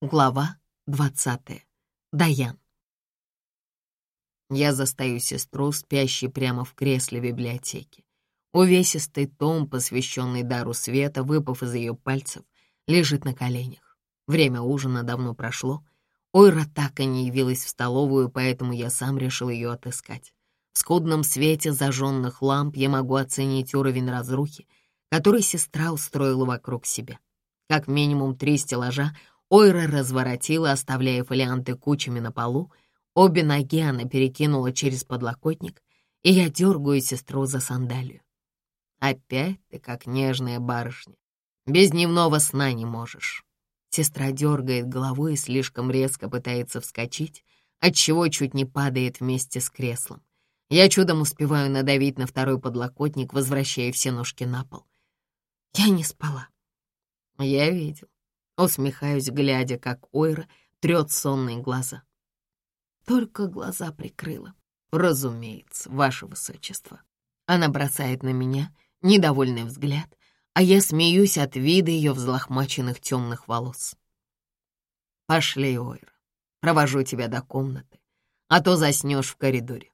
Глава двадцатая. Даян. Я застаю сестру, спящей прямо в кресле библиотеки. Увесистый том, посвященный дару света, выпав из ее пальцев, лежит на коленях. Время ужина давно прошло. Ойра так и не явилась в столовую, поэтому я сам решил ее отыскать. В скудном свете зажженных ламп я могу оценить уровень разрухи, который сестра устроила вокруг себя. Как минимум три стеллажа Ойра разворотила, оставляя фолианты кучами на полу. Обе ноги она перекинула через подлокотник, и я дергаю сестру за сандалию. Опять ты как нежная барышня. Без дневного сна не можешь. Сестра дергает головой и слишком резко пытается вскочить, отчего чуть не падает вместе с креслом. Я чудом успеваю надавить на второй подлокотник, возвращая все ножки на пол. Я не спала. Я видел. Усмехаюсь, глядя, как Ойра трет сонные глаза. Только глаза прикрыла. Разумеется, ваше высочество. Она бросает на меня недовольный взгляд, а я смеюсь от вида ее взлохмаченных темных волос. Пошли, Ойра, провожу тебя до комнаты, а то заснешь в коридоре.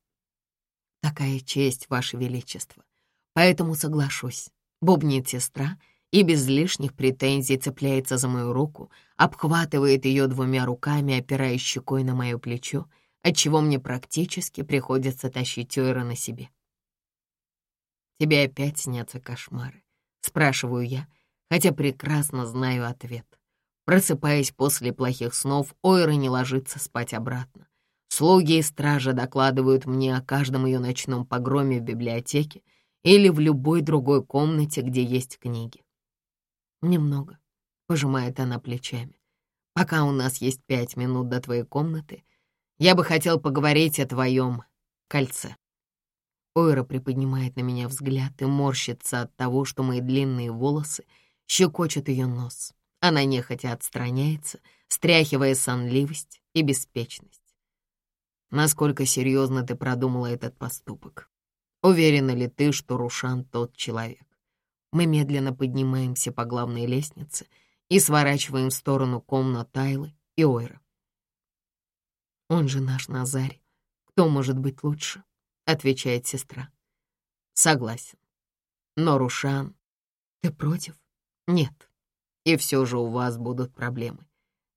Такая честь, ваше величество, поэтому соглашусь, бубнит сестра — и без лишних претензий цепляется за мою руку, обхватывает ее двумя руками, опираясь щекой на мое плечо, отчего мне практически приходится тащить Ойра на себе. «Тебе опять снятся кошмары?» — спрашиваю я, хотя прекрасно знаю ответ. Просыпаясь после плохих снов, Ойра не ложится спать обратно. Слуги и стражи докладывают мне о каждом ее ночном погроме в библиотеке или в любой другой комнате, где есть книги. «Немного», — пожимает она плечами. «Пока у нас есть пять минут до твоей комнаты, я бы хотел поговорить о твоем кольце». Ойра приподнимает на меня взгляд и морщится от того, что мои длинные волосы щекочут ее нос. Она нехотя отстраняется, стряхивая сонливость и беспечность. Насколько серьезно ты продумала этот поступок? Уверена ли ты, что Рушан тот человек? Мы медленно поднимаемся по главной лестнице и сворачиваем в сторону комнат Тайлы и Ойра. «Он же наш Назарь. Кто может быть лучше?» — отвечает сестра. «Согласен. Но, Рушан, ты против?» «Нет. И все же у вас будут проблемы.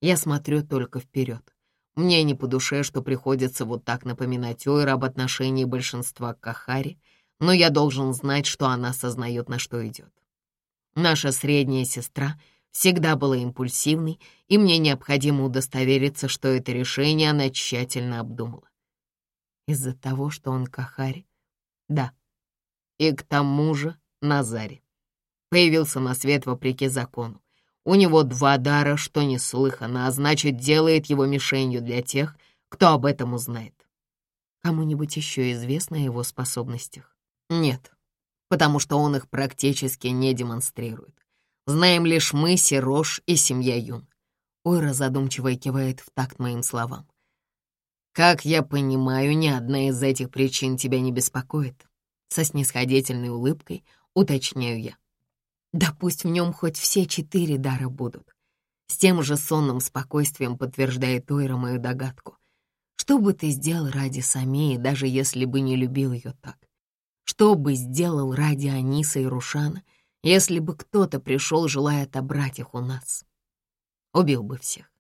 Я смотрю только вперед. Мне не по душе, что приходится вот так напоминать Ойра об отношении большинства к Кахаре, но я должен знать, что она осознает, на что идет. Наша средняя сестра всегда была импульсивной, и мне необходимо удостовериться, что это решение она тщательно обдумала. Из-за того, что он Кахари? Да. И к тому же Назаре. Появился на свет вопреки закону. У него два дара, что неслыханно, а значит, делает его мишенью для тех, кто об этом узнает. Кому-нибудь еще известно о его способностях? Нет, потому что он их практически не демонстрирует. Знаем лишь мы, Сирош и семья Юн. Ойра задумчиво кивает в такт моим словам. «Как я понимаю, ни одна из этих причин тебя не беспокоит?» Со снисходительной улыбкой уточняю я. «Да пусть в нем хоть все четыре дара будут». С тем же сонным спокойствием подтверждает Ойра мою догадку. «Что бы ты сделал ради Самии, даже если бы не любил ее так? Что бы сделал ради Аниса и Рушана, если бы кто-то пришел, желая отобрать их у нас? Убил бы всех.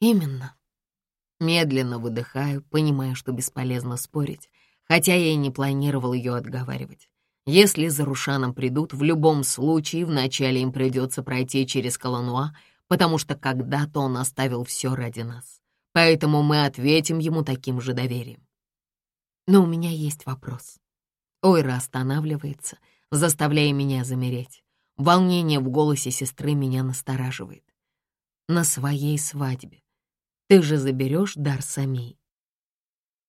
Именно. Медленно выдыхаю, понимая, что бесполезно спорить, хотя я и не планировал ее отговаривать. Если за Рушаном придут, в любом случае вначале им придется пройти через Колонуа, потому что когда-то он оставил все ради нас. Поэтому мы ответим ему таким же доверием. Но у меня есть вопрос. Ойра останавливается, заставляя меня замереть. Волнение в голосе сестры меня настораживает. На своей свадьбе. Ты же заберешь дар Самии.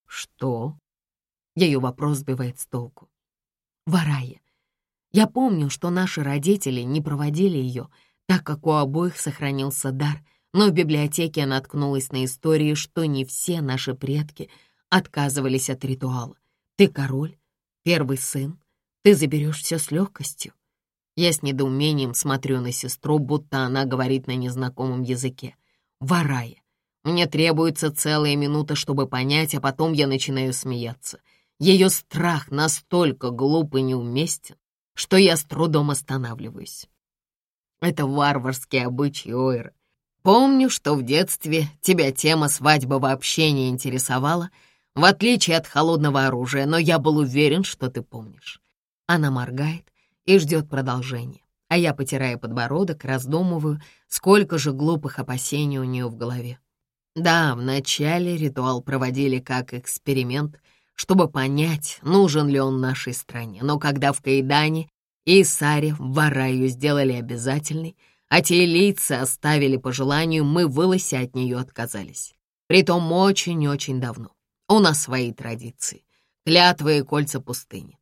Что? Ее вопрос сбивает с толку. Варая. Я помню, что наши родители не проводили ее, так как у обоих сохранился дар, но в библиотеке я наткнулась на истории, что не все наши предки отказывались от ритуала. Ты король, первый сын, ты заберешь все с легкостью. Я с недоумением смотрю на сестру, будто она говорит на незнакомом языке. Варая. Мне требуется целая минута, чтобы понять, а потом я начинаю смеяться. Ее страх настолько глуп и неуместен, что я с трудом останавливаюсь. Это варварские обычаи Ойра. Помню, что в детстве тебя тема свадьбы вообще не интересовала, в отличие от холодного оружия, но я был уверен, что ты помнишь. Она моргает и ждет продолжения, а я, потирая подбородок, раздумываю, сколько же глупых опасений у нее в голове. Да, вначале ритуал проводили как эксперимент, чтобы понять, нужен ли он нашей стране, но когда в Каидане и Саре в Вараю сделали обязательный, а те лица оставили по желанию, мы в Илосе от нее отказались. Притом очень-очень давно. У нас свои традиции, клятвы и кольца пустыни.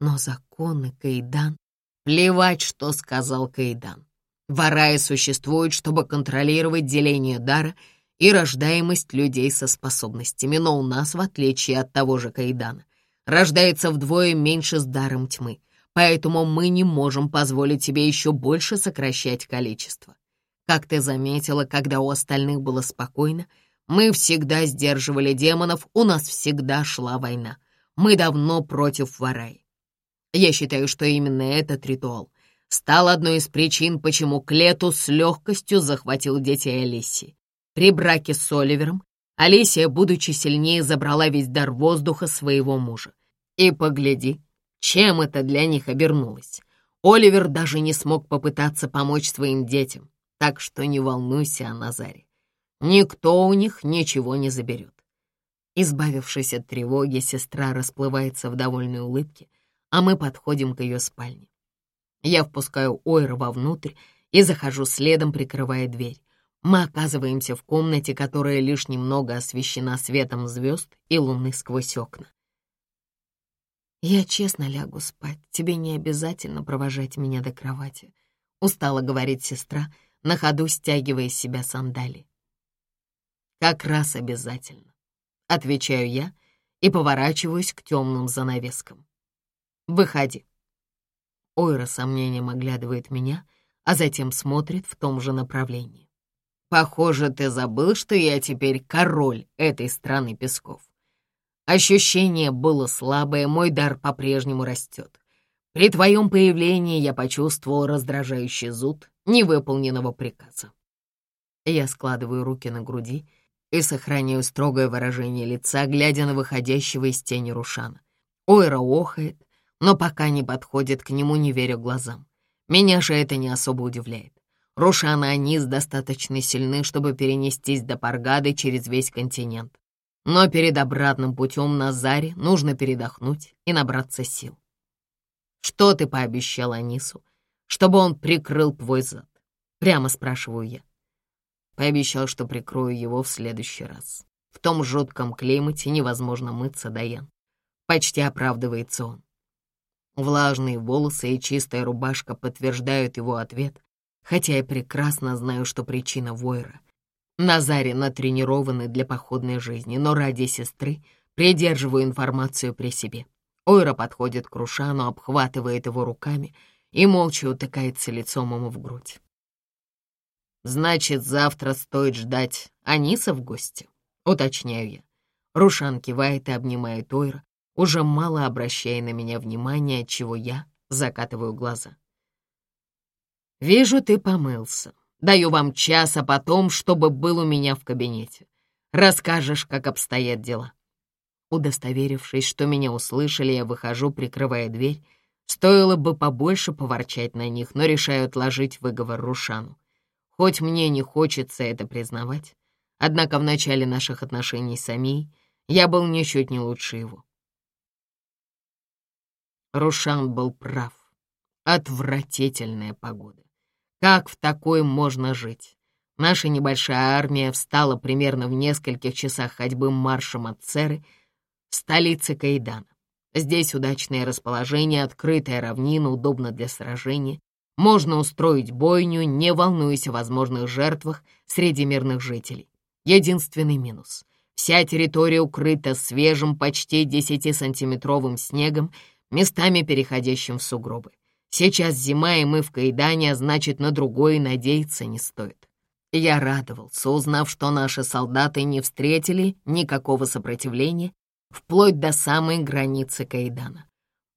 Но законы Каидан... Плевать, что сказал Каидан. Варая существует, чтобы контролировать деление дара и рождаемость людей со способностями, но у нас, в отличие от того же Каидана, рождается вдвое меньше с даром тьмы — поэтому мы не можем позволить себе еще больше сокращать количество. Как ты заметила, когда у остальных было спокойно, мы всегда сдерживали демонов, у нас всегда шла война. Мы давно против Варай. Я считаю, что именно этот ритуал стал одной из причин, почему Клету с легкостью захватил детей Алисии. При браке с Оливером Алисия, будучи сильнее, забрала весь дар воздуха своего мужа. И погляди, чем это для них обернулось. Оливер даже не смог попытаться помочь своим детям, так что не волнуйся о Назаре. Никто у них ничего не заберет. Избавившись от тревоги, сестра расплывается в довольной улыбке, а мы подходим к ее спальне. Я впускаю Ойра вовнутрь и захожу следом, прикрывая дверь. Мы оказываемся в комнате, которая лишь немного освещена светом звезд и луны сквозь окна. «Я честно лягу спать, тебе не обязательно провожать меня до кровати», — устала говорить сестра, на ходу стягивая из себя сандали. «Как раз обязательно», — отвечаю я и поворачиваюсь к темным занавескам. «Выходи». Ойра сомнением оглядывает меня, а затем смотрит в том же направлении. «Похоже, ты забыл, что я теперь король этой страны песков. Ощущение было слабое, мой дар по-прежнему растет. При твоем появлении я почувствовал раздражающий зуд невыполненного приказа. Я складываю руки на груди и сохраняю строгое выражение лица, глядя на выходящего из тени Рушана. Ойра охает, но пока не подходит к нему, не веря глазам. Меня же это не особо удивляет. Рушан и Анис достаточно сильны, чтобы перенестись до Паргады через весь континент. Но перед обратным путем на Заре нужно передохнуть и набраться сил. Что ты пообещал Анису, чтобы он прикрыл твой зад? Прямо спрашиваю я. Пообещал, что прикрою его в следующий раз. В том жутком климате невозможно мыться, Даян. Почти оправдывается он. Влажные волосы и чистая рубашка подтверждают его ответ, хотя я прекрасно знаю, что причина Войра — Назари натренированы для походной жизни, но ради сестры придерживаю информацию при себе. Ойра подходит к Рушану, обхватывает его руками и молча утыкается лицом ему в грудь. «Значит, завтра стоит ждать Аниса в гости?» — уточняю я. Рушан кивает и обнимает Ойра, уже мало обращая на меня внимания, отчего я закатываю глаза. «Вижу, ты помылся. Даю вам час, а потом, чтобы был у меня в кабинете. Расскажешь, как обстоят дела». Удостоверившись, что меня услышали, я выхожу, прикрывая дверь. Стоило бы побольше поворчать на них, но решаю отложить выговор Рушану. Хоть мне не хочется это признавать, однако в начале наших отношений с Амией я был ничуть не лучше его. Рушан был прав. Отвратительная погода. Как в такой можно жить? Наша небольшая армия встала примерно в нескольких часах ходьбы маршем от Церы, столицы Каидана. Здесь удачное расположение, открытая равнина, удобно для сражения. Можно устроить бойню, не волнуясь о возможных жертвах среди мирных жителей. Единственный минус — вся территория укрыта свежим, почти 10-сантиметровым снегом, местами переходящим в сугробы. Сейчас зима, и мы в Каидане, а значит, на другое надеяться не стоит. Я радовался, узнав, что наши солдаты не встретили никакого сопротивления вплоть до самой границы Каидана.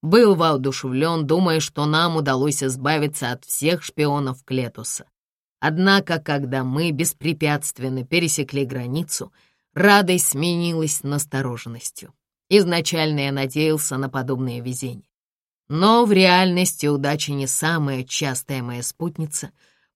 Был воодушевлен, думая, что нам удалось избавиться от всех шпионов Клетуса. Однако, когда мы беспрепятственно пересекли границу, радость сменилась настороженностью. Изначально я надеялся на подобное везение. Но в реальности удача не самая частая моя спутница,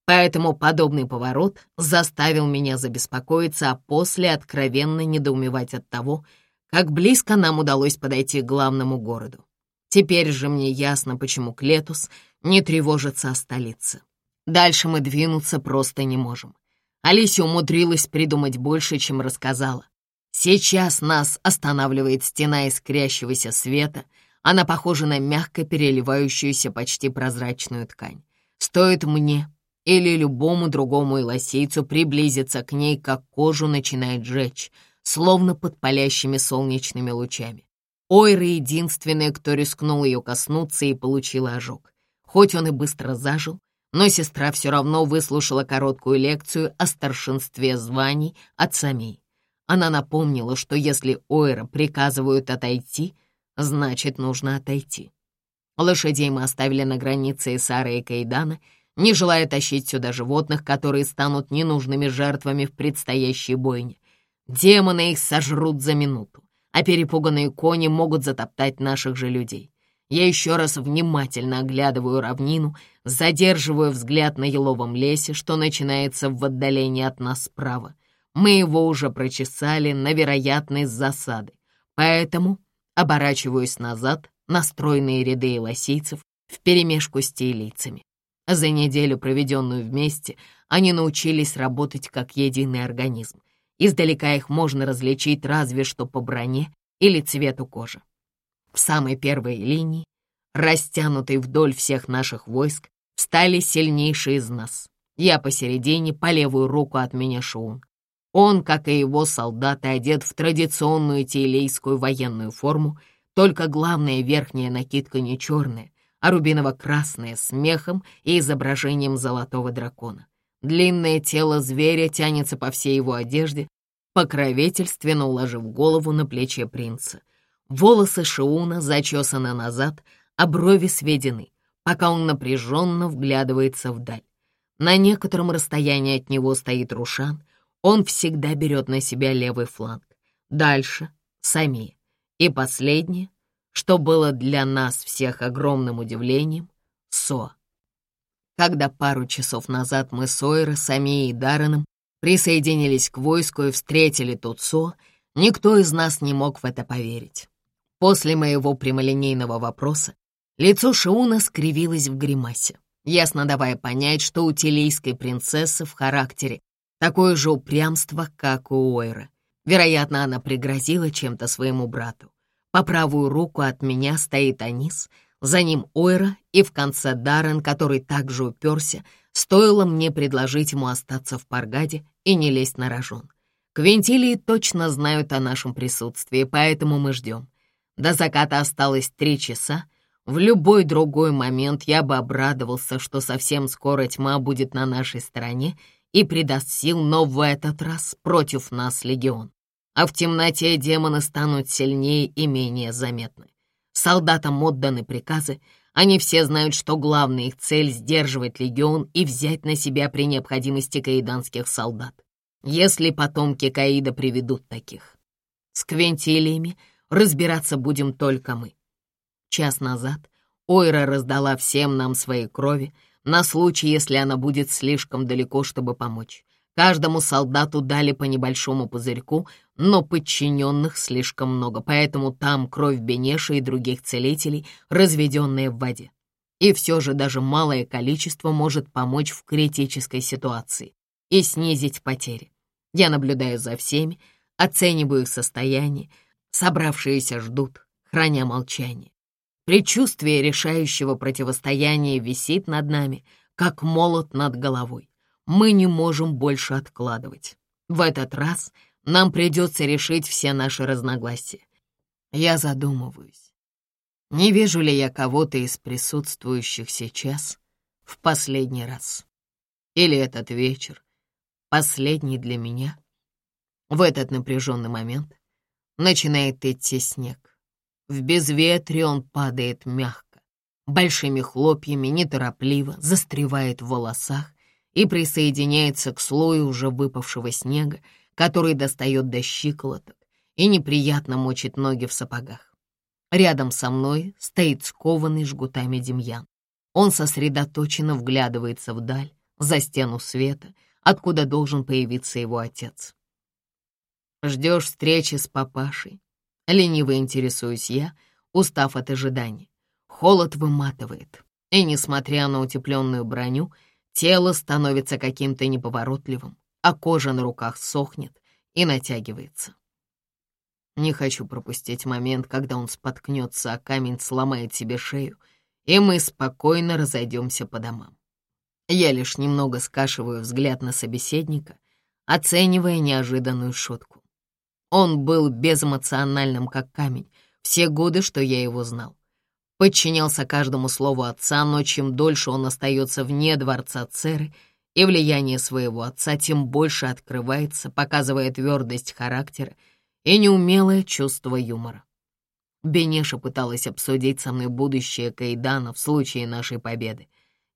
поэтому подобный поворот заставил меня забеспокоиться, а после откровенно недоумевать от того, как близко нам удалось подойти к главному городу. Теперь же мне ясно, почему Клетус не тревожится о столице. Дальше мы двинуться просто не можем. Алисия умудрилась придумать больше, чем рассказала. Сейчас нас останавливает стена искрящегося света. Она похожа на мягко переливающуюся почти прозрачную ткань. Стоит мне или любому другому илосейцу приблизиться к ней, как кожу начинает жечь, словно под палящими солнечными лучами. Ойра единственная, кто рискнул ее коснуться и получила ожог. Хоть он и быстро зажил, но сестра все равно выслушала короткую лекцию о старшинстве званий от самей. Она напомнила, что если Ойра приказывают отойти, значит, нужно отойти. Лошадей мы оставили на границе Исара и Кайдана, не желая тащить сюда животных, которые станут ненужными жертвами в предстоящей бойне. Демоны их сожрут за минуту а перепуганные кони могут затоптать наших же людей. Я еще раз внимательно оглядываю равнину, задерживаю взгляд на еловом лесе, что начинается в отдалении от нас справа. Мы его уже прочесали на вероятность засады, поэтому оборачиваюсь назад на стройные ряды элосийцев вперемешку с тейлийцами. За неделю, проведенную вместе, они научились работать как единый организм. Издалека их можно различить разве что по броне или цвету кожи. В самой первой линии, растянутой вдоль всех наших войск, стали сильнейшие из нас. Я посередине, по левую руку от меня Шоун. Он, как и его солдаты, одет в традиционную тилейскую военную форму, только главная верхняя накидка не черная, а рубиново-красная с мехом и изображением золотого дракона. Длинное тело зверя тянется по всей его одежде, покровительственно уложив голову на плечи принца. Волосы Шиуна зачесаны назад, а брови сведены, пока он напряженно вглядывается вдаль. На некотором расстоянии от него стоит Рушан, он всегда берет на себя левый фланг. Дальше — Сами. И последнее, что было для нас всех огромным удивлением — Со. Когда пару часов назад мы с Ойра, Сами и Дарреном присоединились к войску и встретили Туцо, никто из нас не мог в это поверить. После моего прямолинейного вопроса лицо Шиуна скривилось в гримасе, ясно давая понять, что у телейской принцессы в характере такое же упрямство, как у Ойры. Вероятно, она пригрозила чем-то своему брату. По правую руку от меня стоит Анис — за ним Ойра и в конце Даррен, который также уперся, стоило мне предложить ему остаться в Паргаде и не лезть на рожон. Квинтилии точно знают о нашем присутствии, поэтому мы ждем. До заката осталось три часа. В любой другой момент я бы обрадовался, что совсем скоро тьма будет на нашей стороне и придаст сил, но в этот раз против нас легион. А в темноте демоны станут сильнее и менее заметны. Солдатам отданы приказы, они все знают, что главная их цель — сдерживать легион и взять на себя при необходимости каиданских солдат, если потомки Каида приведут таких. С квентилиями разбираться будем только мы. Час назад Ойра раздала всем нам свои крови на случай, если она будет слишком далеко, чтобы помочь. Каждому солдату дали по небольшому пузырьку, но подчиненных слишком много, поэтому там кровь Бенеша и других целителей, разведенная в воде. И все же даже малое количество может помочь в критической ситуации и снизить потери. Я наблюдаю за всеми, оцениваю их состояние, собравшиеся ждут, храня молчание. Предчувствие решающего противостояния висит над нами, как молот над головой. Мы не можем больше откладывать. В этот раз нам придется решить все наши разногласия. Я задумываюсь, не вижу ли я кого-то из присутствующих сейчас в последний раз. Или этот вечер последний для меня. В этот напряженный момент начинает идти снег. В безветрие он падает мягко, большими хлопьями, неторопливо, застревает в волосах и присоединяется к слою уже выпавшего снега, который достает до щиколоток и неприятно мочит ноги в сапогах. Рядом со мной стоит скованный жгутами Демьян. Он сосредоточенно вглядывается вдаль, за стену света, откуда должен появиться его отец. Ждешь встречи с папашей? Лениво интересуюсь я, устав от ожидания. Холод выматывает, и, несмотря на утепленную броню, тело становится каким-то неповоротливым, а кожа на руках сохнет и натягивается. Не хочу пропустить момент, когда он споткнется, а камень сломает себе шею, и мы спокойно разойдемся по домам. Я лишь немного скашиваю взгляд на собеседника, оценивая неожиданную шутку. Он был безэмоциональным, как камень, все годы, что я его знал. Подчинялся каждому слову отца, но чем дольше он остается вне дворца Церы, и влияние своего отца тем больше открывается, показывая твердость характера и неумелое чувство юмора. Бенеша пыталась обсудить со мной будущее Кайдана в случае нашей победы.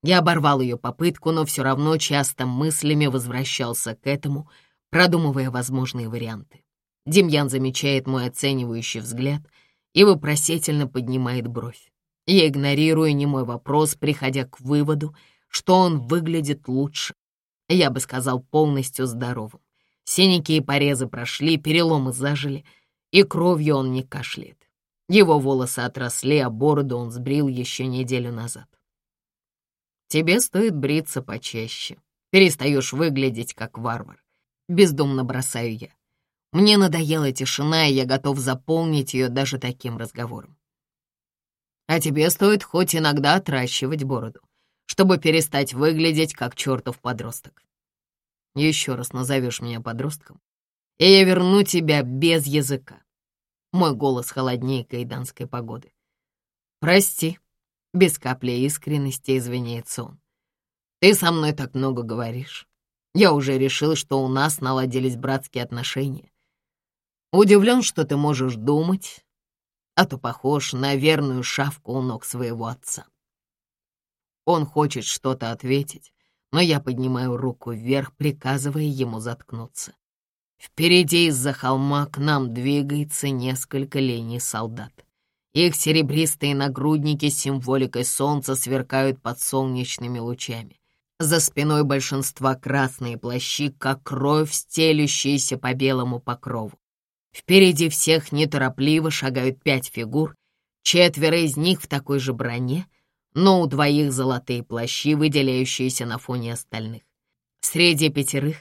Я оборвал ее попытку, но все равно часто мыслями возвращался к этому, продумывая возможные варианты. Демьян замечает мой оценивающий взгляд и вопросительно поднимает бровь. Я игнорирую немой вопрос, приходя к выводу, что он выглядит лучше. Я бы сказал, полностью здоровым. Синяки и порезы прошли, переломы зажили, и кровью он не кашляет. Его волосы отросли, а бороду он сбрил еще неделю назад. Тебе стоит бриться почаще. Перестаешь выглядеть как варвар. Бездумно бросаю я. Мне надоела тишина, и я готов заполнить ее даже таким разговором. А тебе стоит хоть иногда отращивать бороду, чтобы перестать выглядеть как чертов подросток. Еще раз назовешь меня подростком, и я верну тебя без языка. Мой голос холоднее кайданской погоды. Прости, без капли искренности извиняется он. «Ты со мной так много говоришь. Я уже решил, что у нас наладились братские отношения. Удивлен, что ты можешь думать, а то похож на верную шавку у ног своего отца. Он хочет что-то ответить, но я поднимаю руку вверх, приказывая ему заткнуться. Впереди из-за холма к нам двигается несколько линий солдат. Их серебристые нагрудники с символикой солнца сверкают под солнечными лучами. За спиной большинства красные плащи, как кровь, стелющиеся по белому покрову. Впереди всех неторопливо шагают пять фигур, четверо из них в такой же броне, но у двоих золотые плащи, выделяющиеся на фоне остальных. Среди пятерых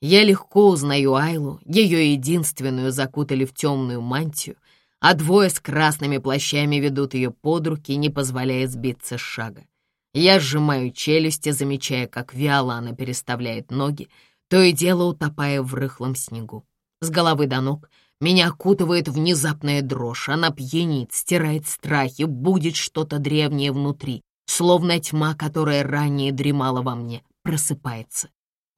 я легко узнаю Айлу, ее единственную закутали в темную мантию, а двое с красными плащами ведут ее под руки, не позволяя сбиться с шага. Я сжимаю челюсти, замечая, как вяло она переставляет ноги, то и дело утопая в рыхлом снегу. С головы до ног меня окутывает внезапная дрожь, она пьянит, стирает страхи, будет что-то древнее внутри, словно тьма, которая ранее дремала во мне, просыпается.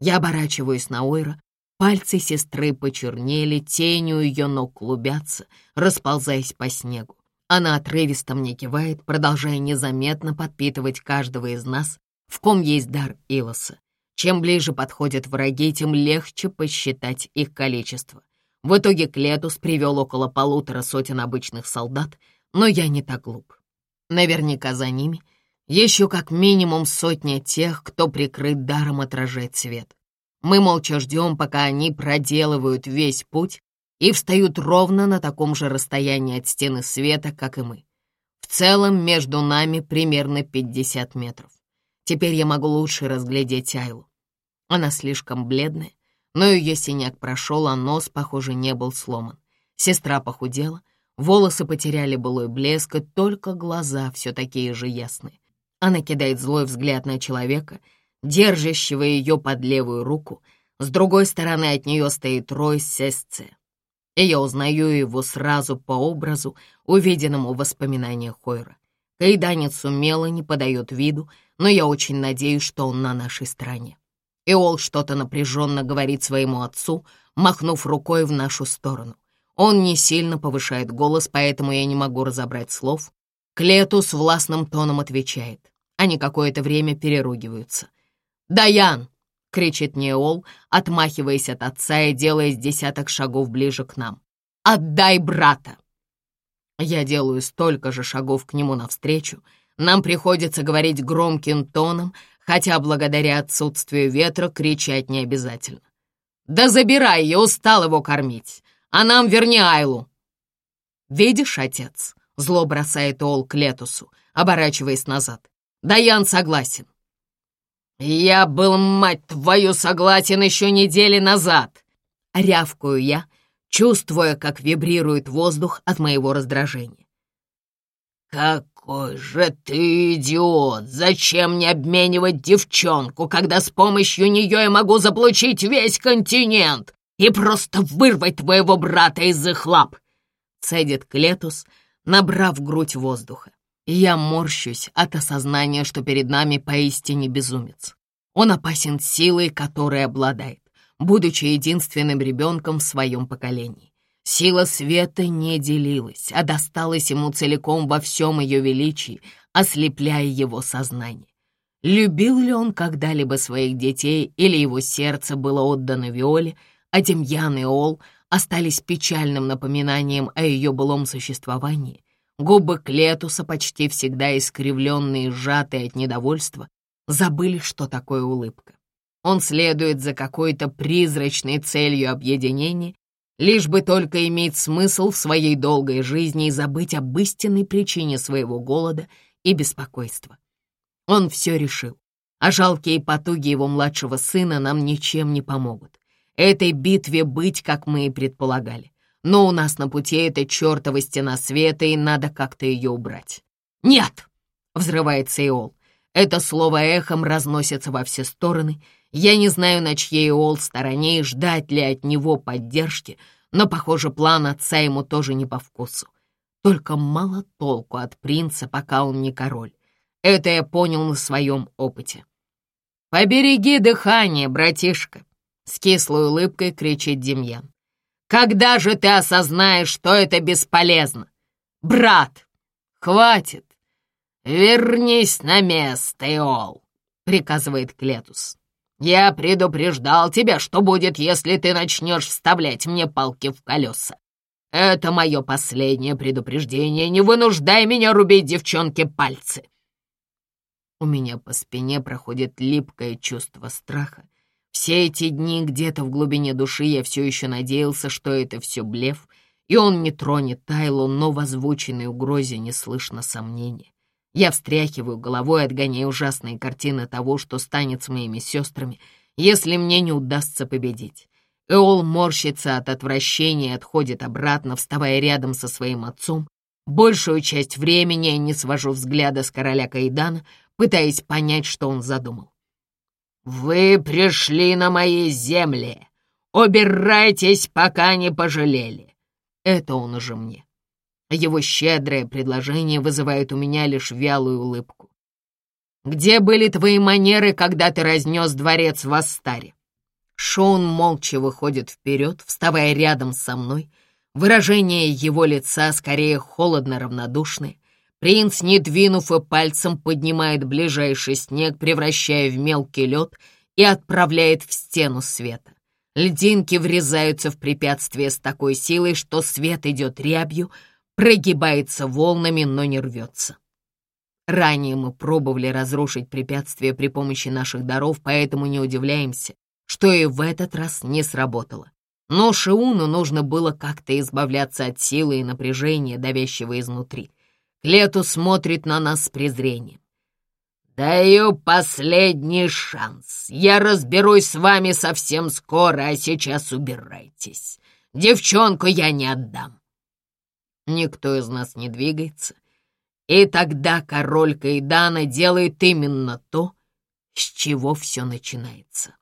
Я оборачиваюсь на Ойра, Пальцы сестры почернели, тенью ее ног клубятся, расползаясь по снегу. Она отрывисто мне кивает, продолжая незаметно подпитывать каждого из нас, в ком есть дар Илоса. Чем ближе подходят враги, тем легче посчитать их количество. В итоге Клетус привел около полутора сотен обычных солдат, но я не так глуп. Наверняка за ними еще как минимум сотня тех, кто прикрыт даром отражать свет. Мы молча ждем, пока они проделывают весь путь и встают ровно на таком же расстоянии от стены света, как и мы. В целом между нами примерно 50 метров. Теперь я могу лучше разглядеть Айлу. Она слишком бледная, но ее синяк прошел, а нос, похоже, не был сломан. Сестра похудела, Волосы потеряли былой блеск, и только глаза все такие же ясные. Она кидает злой взгляд на человека, держащего ее под левую руку. С другой стороны от нее стоит Рой Сесце. И я узнаю его сразу по образу, увиденному в воспоминаниях Хойра. Кайданец умело не подает виду, но я очень надеюсь, что он на нашей стороне. Иол что-то напряженно говорит своему отцу, махнув рукой в нашу сторону. Он не сильно повышает голос, поэтому я не могу разобрать слов. Клетус властным тоном отвечает. Они какое-то время переругиваются. «Даян!» — кричит Неол, отмахиваясь от отца и делая десяток шагов ближе к нам. «Отдай брата!» Я делаю столько же шагов к нему навстречу. Нам приходится говорить громким тоном, хотя благодаря отсутствию ветра кричать не обязательно. «Да забирай, я устал его кормить, а нам верни Айлу!» «Видишь, отец?» — зло бросает Ол к Летусу, оборачиваясь назад. Даян согласен. Я был, мать твою, согласен еще недели назад. Рявкую я, чувствуя, как вибрирует воздух от моего раздражения. «Какой же ты идиот! Зачем мне обменивать девчонку, когда с помощью нее я могу заполучить весь континент и просто вырвать твоего брата из их лап?» Цедит Клетус, набрав грудь воздуха. Я морщусь от осознания, что перед нами поистине безумец. Он опасен силой, которой обладает, будучи единственным ребенком в своем поколении. Сила света не делилась, а досталась ему целиком во всем ее величии, ослепляя его сознание. Любил ли он когда-либо своих детей, или его сердце было отдано Виоле, а Демьян и Ол остались печальным напоминанием о ее былом существовании, Губы Клетуса, почти всегда искривленные и сжатые от недовольства, забыли, что такое улыбка. Он следует за какой-то призрачной целью объединения, лишь бы только иметь смысл в своей долгой жизни и забыть об истинной причине своего голода и беспокойства. Он все решил, а жалкие потуги его младшего сына нам ничем не помогут. Этой битве быть, как мы и предполагали но у нас на пути эта чертова стена света, и надо как-то ее убрать». «Нет!» — взрывается Иол. Это слово эхом разносится во все стороны. Я не знаю, на чьей Иол стороне и ждать ли от него поддержки, но, похоже, план отца ему тоже не по вкусу. Только мало толку от принца, пока он не король. Это я понял на своем опыте. «Побереги дыхание, братишка!» — с кислой улыбкой кричит Демьян. Когда же ты осознаешь, что это бесполезно? Брат, хватит. Вернись на место, Иол, приказывает Клетус. Я предупреждал тебя, что будет, если ты начнешь вставлять мне палки в колеса. Это мое последнее предупреждение. Не вынуждай меня рубить девчонке пальцы. У меня по спине проходит липкое чувство страха все эти дни где-то в глубине души я все еще надеялся, что это все блеф, и он не тронет Тайлу, но в озвученной угрозе не слышно сомнения. Я встряхиваю головой, отгоняя ужасные картины того, что станет с моими сестрами, если мне не удастся победить. Эол морщится от отвращения и отходит обратно, вставая рядом со своим отцом. Большую часть времени я не свожу взгляда с короля Каидана, пытаясь понять, что он задумал. «Вы пришли на мои земли. Убирайтесь, пока не пожалели». Это он уже мне. Его щедрое предложение вызывает у меня лишь вялую улыбку. «Где были твои манеры, когда ты разнес дворец в Астаре?» Шоун молча выходит вперед, вставая рядом со мной. Выражение его лица скорее холодно-равнодушное. Принц, не двинув и пальцем, поднимает ближайший снег, превращая в мелкий лед и отправляет в стену света. Льдинки врезаются в препятствие с такой силой, что свет идет рябью, прогибается волнами, но не рвется. Ранее мы пробовали разрушить препятствие при помощи наших даров, поэтому не удивляемся, что и в этот раз не сработало. Но Шиуну нужно было как-то избавляться от силы и напряжения, давящего изнутри. Клету смотрит на нас с презрением. «Даю последний шанс. Я разберусь с вами совсем скоро, а сейчас убирайтесь. Девчонку я не отдам». Никто из нас не двигается. И тогда король Кайдана делает именно то, с чего все начинается.